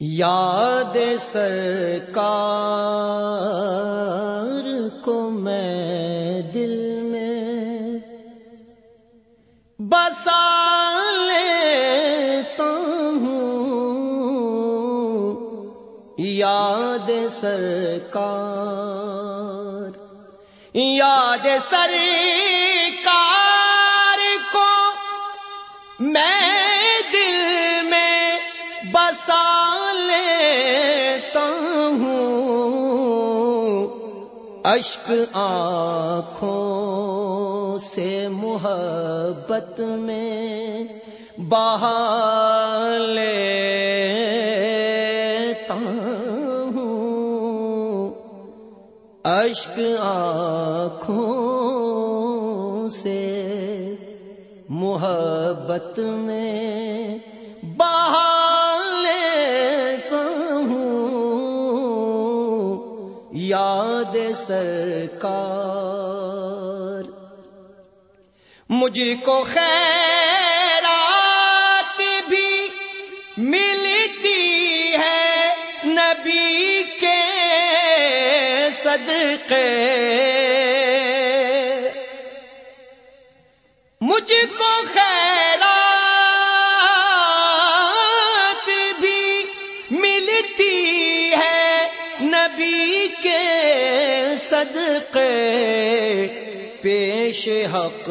یاد سرکار کو میں دل میں بسا لیتا ہوں۔ یاد سرکار یاد سرکار کو میں اشک آنکھوں سے محبت میں بہا ہوں۔ اشک آنکھوں سے محبت میں بہا یاد سرکار۔ مجھ کو خیرات بھی ملتی ہے نبی کے صدقے۔ مجھ کو خیرات پیش حق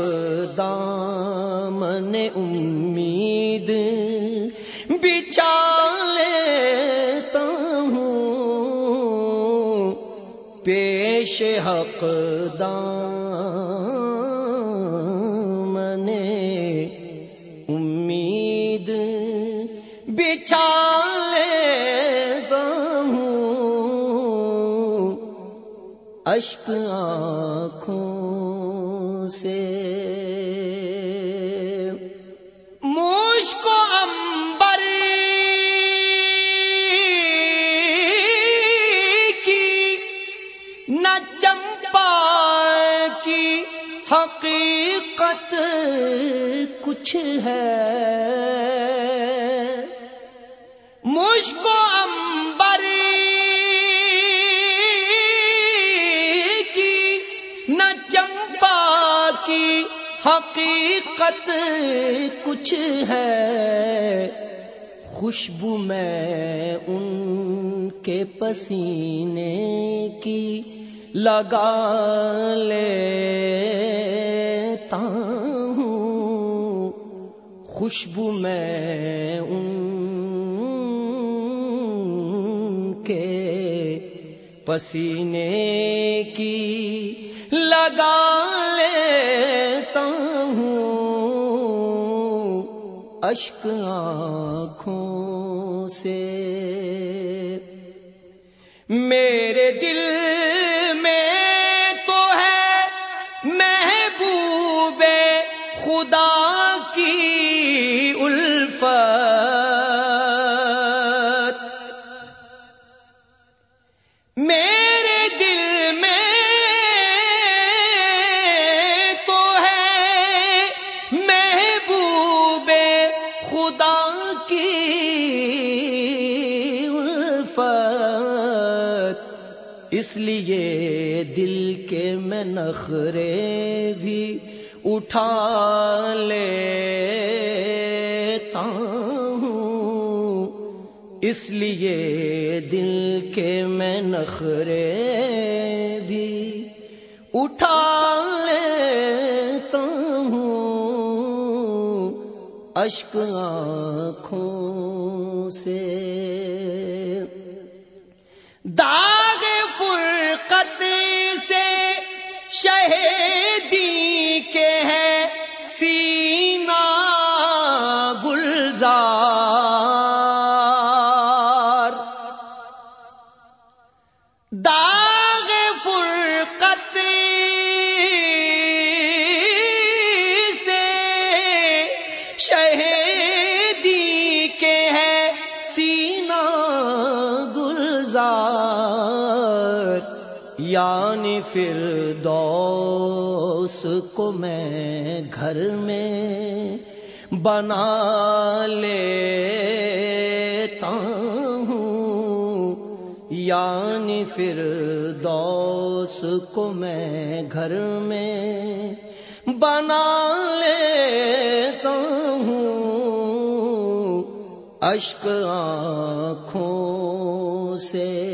دامن امید۔ بچا لیتا ہوں پیش حق دام اشک آنکھوں سے۔ موش کو امبر کی نہ چمپا کی حقیقت کچھ ہے۔ حقیقت کچھ ہے۔ خوشبو میں ان کے پسینے کی لگا ہوں۔ خوشبو میں ان پسینے کی لگا لیتا ہوں اشک آنکھوں سے۔ میرے دل میرے دل میں تو ہے محبوب خدا کی الفت۔ اس لیے دل کے میں نخرے بھی اٹھا لیتا اس لیے دل کے میں نخرے بھی اٹھا لیتا ہوں اشک آنکھوں سے۔ دار یعنی پھر دوس کو میں گھر میں بنا لیتا ہوں۔ یعنی پھر دوس کو میں گھر میں بنا لیتا ہوں۔ اشک آنکھوں سے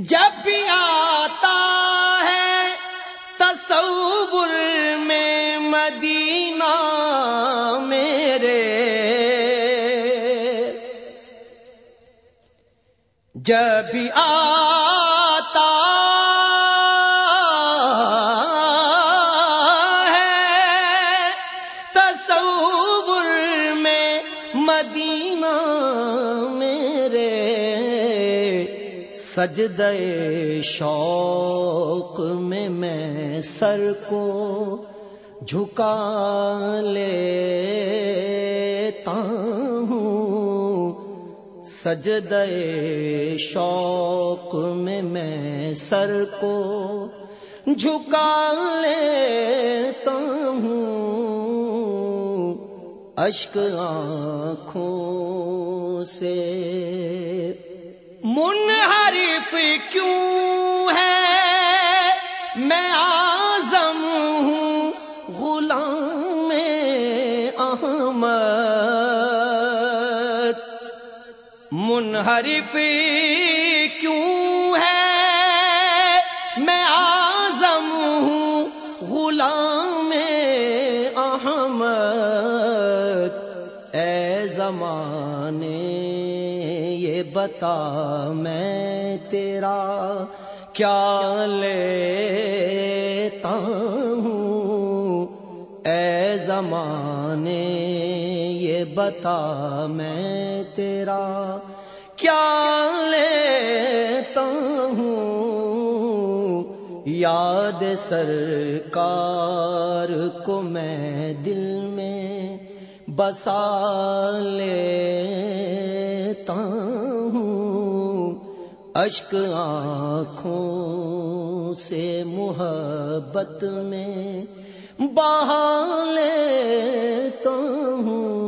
جب بھی آتا ہے تصور میں مدینہ میرے۔ جب بھی آتا سجدے شوق میں میں سر کو جھکا لیتا ہوں۔ سجدے شوق میں میں سر کو جھکا لیتا ہوں۔ اشک آنکھوں سے منحرف کیوں ہے؟ میں آزم ہوں غلام احمد۔ منحرف کیوں ہے؟ میں آزم ہوں غلام احمد۔ اے زمانے یہ بتا میں تیرا کیا لیتا ہوں؟ اے زمانے، یہ بتا میں تیرا کیا لیتا ہوں؟ یاد سرکار کو میں دل میں بسا لیتا ہوں اشک آنکھوں سے محبت میں بہا تم ہوں